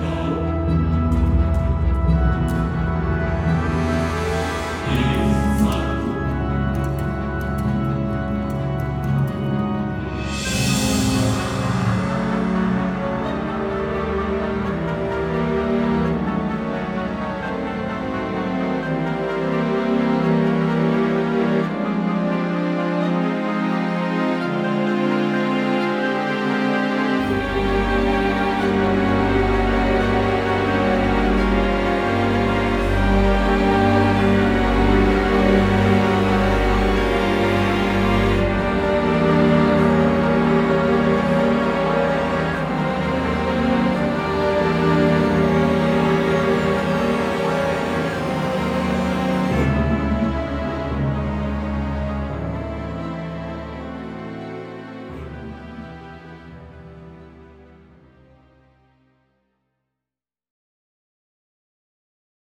Amen.